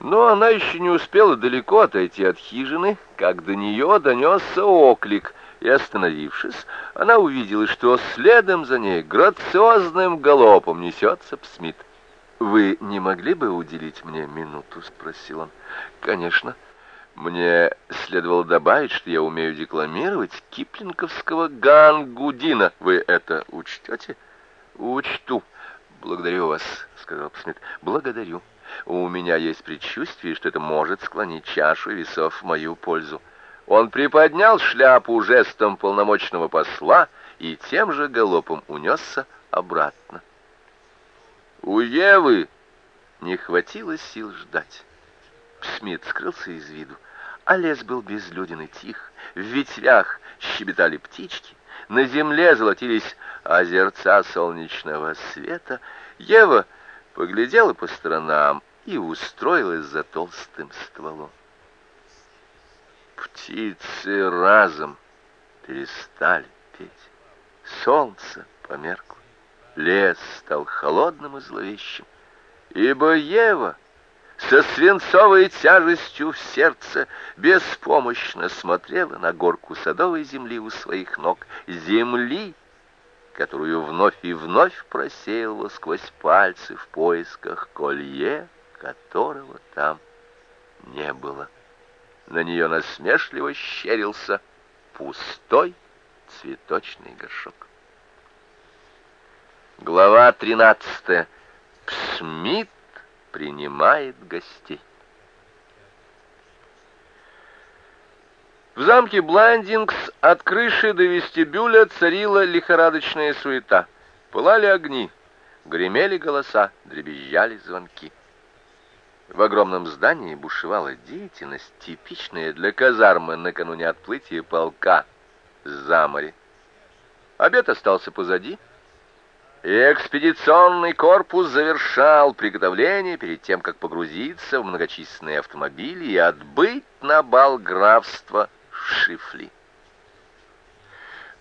Но она еще не успела далеко отойти от хижины, как до нее донесся оклик, и, остановившись, она увидела, что следом за ней грациозным галопом несется Псмит. «Вы не могли бы уделить мне минуту?» — спросил он. «Конечно. Мне следовало добавить, что я умею декламировать киплинговского Гангудина. Вы это учтете?» «Учту. Благодарю вас», — сказал Псмит. «Благодарю. У меня есть предчувствие, что это может склонить чашу весов в мою пользу». Он приподнял шляпу жестом полномочного посла и тем же галопом унесся обратно. У Евы не хватило сил ждать. Смит скрылся из виду, а лес был безлюден и тих. В ветвях щебетали птички, на земле золотились озерца солнечного света. Ева поглядела по сторонам и устроилась за толстым стволом. Птицы разом перестали петь. Солнце померкло. Лес стал холодным и зловещим, ибо Ева со свинцовой тяжестью в сердце беспомощно смотрела на горку садовой земли у своих ног, земли, которую вновь и вновь просеивала сквозь пальцы в поисках колье, которого там не было. На нее насмешливо щерился пустой цветочный горшок. Глава 13. Смит принимает гостей. В замке Бландингс от крыши до вестибюля царила лихорадочная суета. Пылали огни, гремели голоса, дребезжали звонки. В огромном здании бушевала деятельность, типичная для казармы накануне отплытия полка за море. Обед остался позади, и экспедиционный корпус завершал приготовление перед тем, как погрузиться в многочисленные автомобили и отбыть на бал графства Шифли.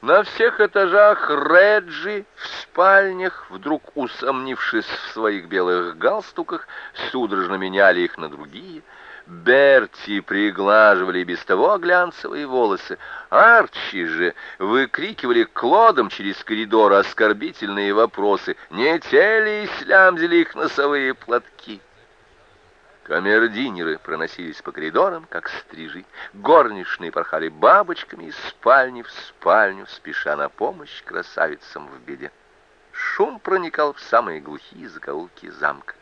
На всех этажах Реджи в спальнях, вдруг усомнившись в своих белых галстуках, судорожно меняли их на другие — Берти приглаживали без того глянцевые волосы. Арчи же выкрикивали Клодом через коридор оскорбительные вопросы. Не те ли слямзили их носовые платки? Камердинеры проносились по коридорам, как стрижи. Горничные порхали бабочками из спальни в спальню, спеша на помощь красавицам в беде. Шум проникал в самые глухие закоулки замка.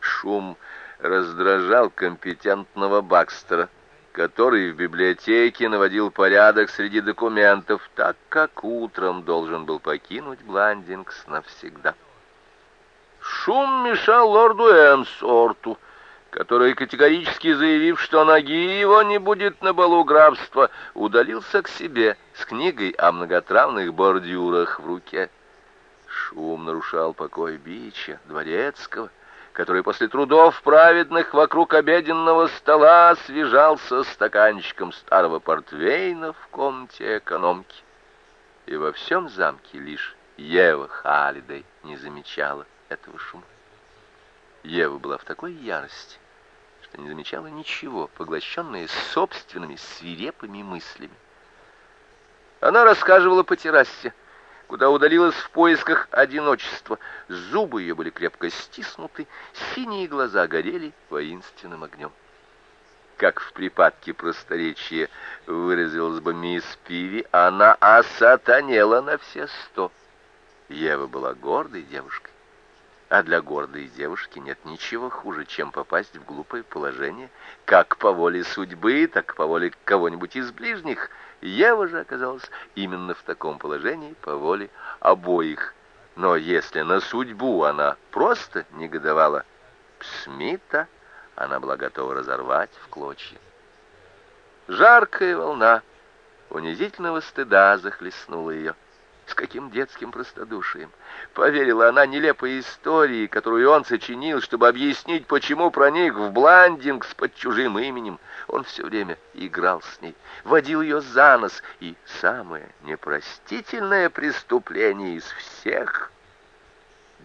Шум раздражал компетентного Бакстера, который в библиотеке наводил порядок среди документов, так как утром должен был покинуть Бландингс навсегда. Шум мешал лорду Эмсорту, который, категорически заявив, что ноги его не будет на балу графства, удалился к себе с книгой о многотравных бордюрах в руке. Шум нарушал покой Бича, дворецкого, который после трудов праведных вокруг обеденного стола освежался стаканчиком старого портвейна в комнате экономки. И во всем замке лишь Ева Халидей не замечала этого шума. Ева была в такой ярости, что не замечала ничего, поглощенная собственными свирепыми мыслями. Она рассказывала по террасе, куда удалилась в поисках одиночества. Зубы ее были крепко стиснуты, синие глаза горели воинственным огнем. Как в припадке просторечия выразилась бы мисс Пиви, она осатанела на все сто. Ева была гордой девушкой. А для гордой девушки нет ничего хуже, чем попасть в глупое положение, как по воле судьбы, так по воле кого-нибудь из ближних — Ева же оказалась именно в таком положении по воле обоих. Но если на судьбу она просто негодовала, Смита она была готова разорвать в клочья. Жаркая волна унизительного стыда захлестнула ее. С каким детским простодушием. Поверила она нелепой истории, которую он сочинил, чтобы объяснить, почему проник в Бландингс под чужим именем. Он все время играл с ней, водил ее за нос, и самое непростительное преступление из всех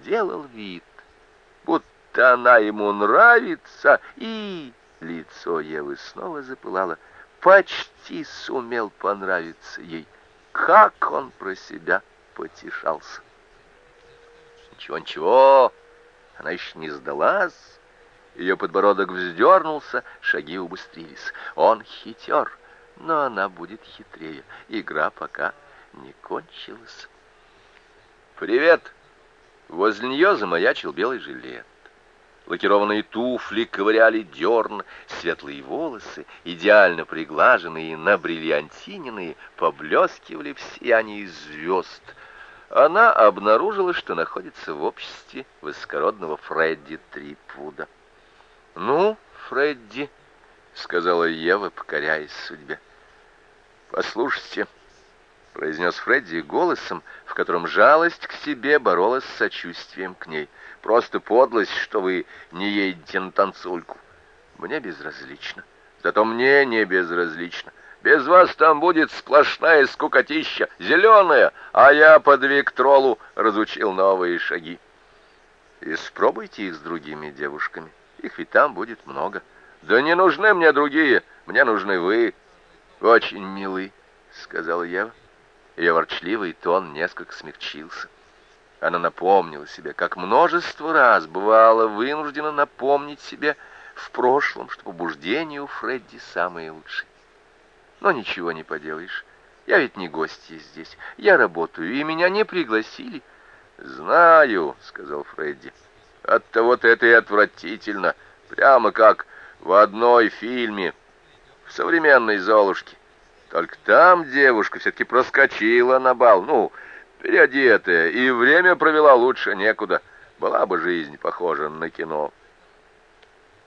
делал вид, будто она ему нравится, и лицо Евы снова запылало. Почти сумел понравиться ей. Как он про себя потешался. Ничего-ничего, она еще не сдалась. Ее подбородок вздернулся, шаги убыстрились. Он хитер, но она будет хитрее. Игра пока не кончилась. «Привет!» Возле нее замаячил белый жилет. Лакированные туфли ковыряли дерн, светлые волосы, идеально приглаженные, набриллиантиненные, поблескивали в сиянии звезд. Она обнаружила, что находится в обществе высокородного Фредди Трипвуда. «Ну, Фредди», — сказала Ева, покоряясь судьбе, — «послушайте» произнес Фредди голосом, в котором жалость к себе боролась с сочувствием к ней. «Просто подлость, что вы не едете на танцульку. Мне безразлично. Зато мне не безразлично. Без вас там будет сплошная скукотища, зеленая, а я под Виктролу разучил новые шаги. Испробуйте их с другими девушками. Их ведь там будет много. Да не нужны мне другие, мне нужны вы. Очень милый, сказала Ева. Ее ворчливый тон несколько смягчился. Она напомнила себе, как множество раз бывало вынуждена напомнить себе в прошлом, что побуждение у Фредди самые лучшие. Но ничего не поделаешь. Я ведь не гостья здесь. Я работаю, и меня не пригласили. «Знаю», — сказал Фредди. «Оттого-то это и отвратительно. Прямо как в одной фильме, в современной «Золушке». Только там девушка все-таки проскочила на бал, ну, переодетая, и время провела лучше некуда. Была бы жизнь похожа на кино.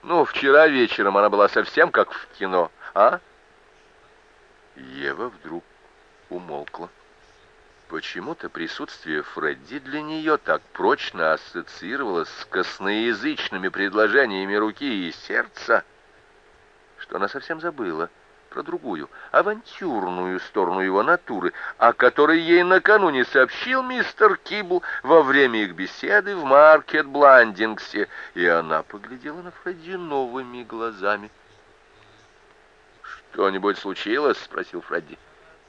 Ну, вчера вечером она была совсем как в кино, а? Ева вдруг умолкла. Почему-то присутствие Фредди для нее так прочно ассоциировалось с косноязычными предложениями руки и сердца, что она совсем забыла — про другую, авантюрную сторону его натуры, о которой ей накануне сообщил мистер Кибл во время их беседы в Маркет-Бландингсе, и она поглядела на Фредди новыми глазами. «Что-нибудь случилось?» — спросил Фредди.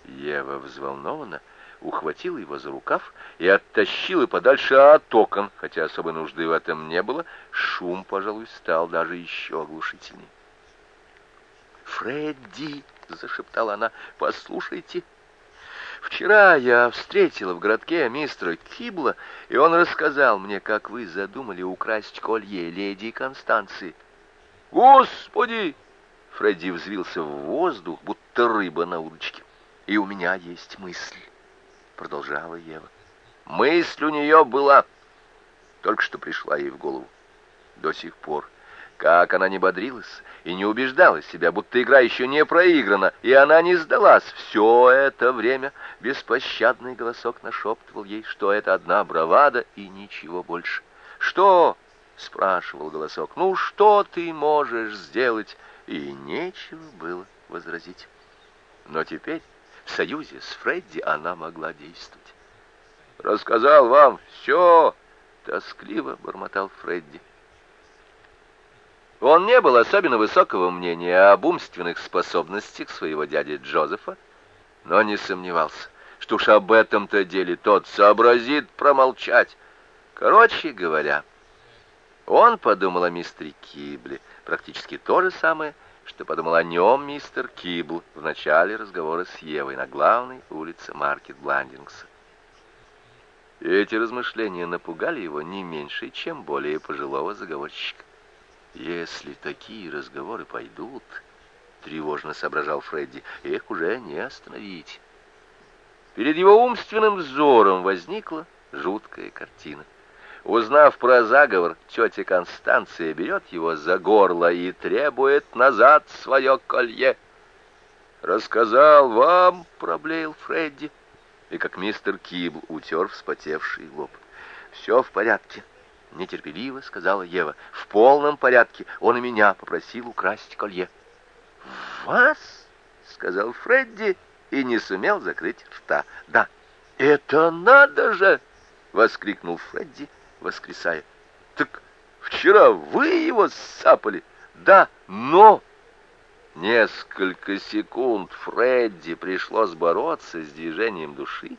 Ева взволнованно ухватила его за рукав и оттащила подальше от окон, хотя особой нужды в этом не было, шум, пожалуй, стал даже еще оглушительнее. «Фредди!» — зашептала она. «Послушайте, вчера я встретила в городке мистера Кибла, и он рассказал мне, как вы задумали украсть колье леди Констанции». «Господи!» — Фредди взвился в воздух, будто рыба на удочке. «И у меня есть мысль», — продолжала Ева. «Мысль у нее была, только что пришла ей в голову. До сих пор как она не бодрилась и не убеждала себя, будто игра еще не проиграна, и она не сдалась. Все это время беспощадный голосок нашептывал ей, что это одна бравада и ничего больше. «Что?» — спрашивал голосок. «Ну, что ты можешь сделать?» И нечего было возразить. Но теперь в союзе с Фредди она могла действовать. «Рассказал вам все!» — тоскливо бормотал Фредди. Он не был особенно высокого мнения об умственных способностях своего дяди Джозефа, но не сомневался, что уж об этом-то деле тот сообразит промолчать. Короче говоря, он подумал о мистере Кибле, практически то же самое, что подумал о нем мистер Кибл в начале разговора с Евой на главной улице Маркет Бландингса. Эти размышления напугали его не меньше, чем более пожилого заговорщика. Если такие разговоры пойдут, тревожно соображал Фредди, их уже не остановить. Перед его умственным взором возникла жуткая картина. Узнав про заговор, тетя Констанция берет его за горло и требует назад свое колье. «Рассказал вам», — проблеял Фредди, и как мистер Кибл утер вспотевший лоб. «Все в порядке», нетерпеливо сказала Ева. В полном порядке. Он меня попросил украсть колье. Вас? сказал Фредди и не сумел закрыть рта. Да. Это надо же! воскликнул Фредди, воскресая. Так Вчера вы его сцапали. Да, но... Несколько секунд Фредди пришлось бороться с движением души.